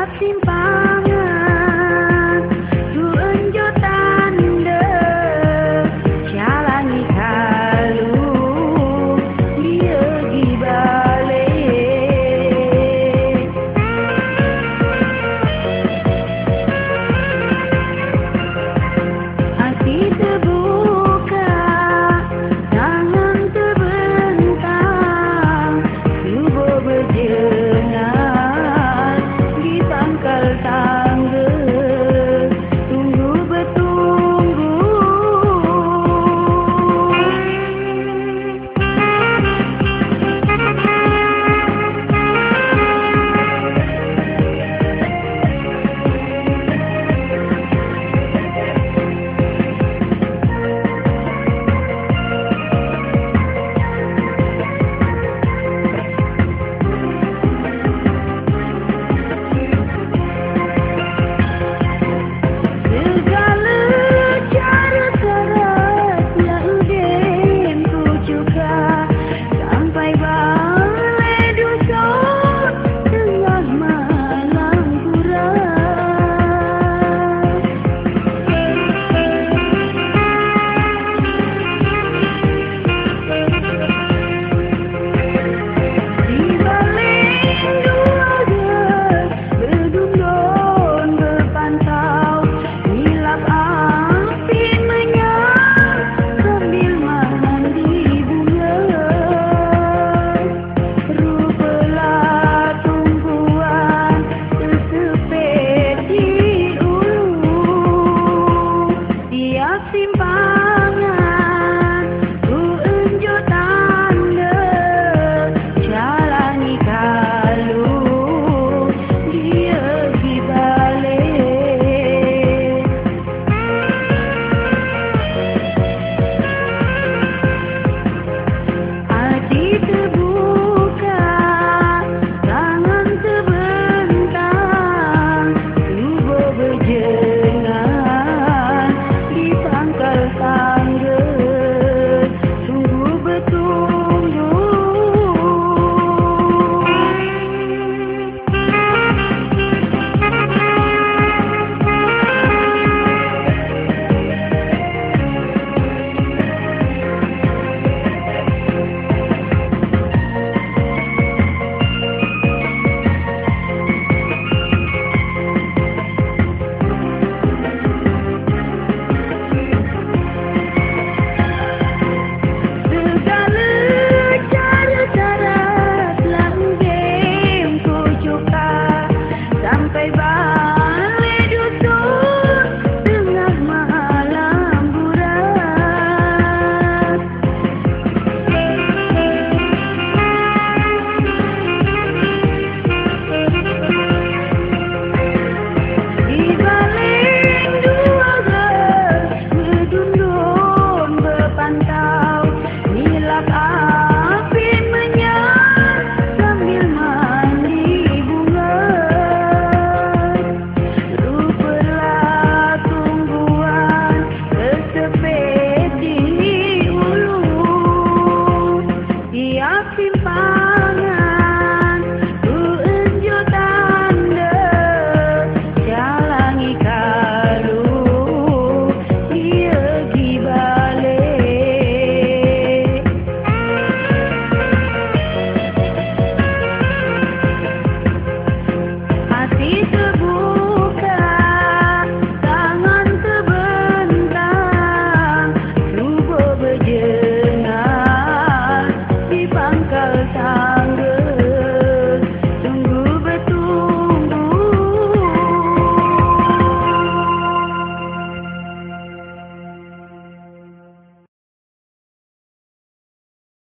I've seen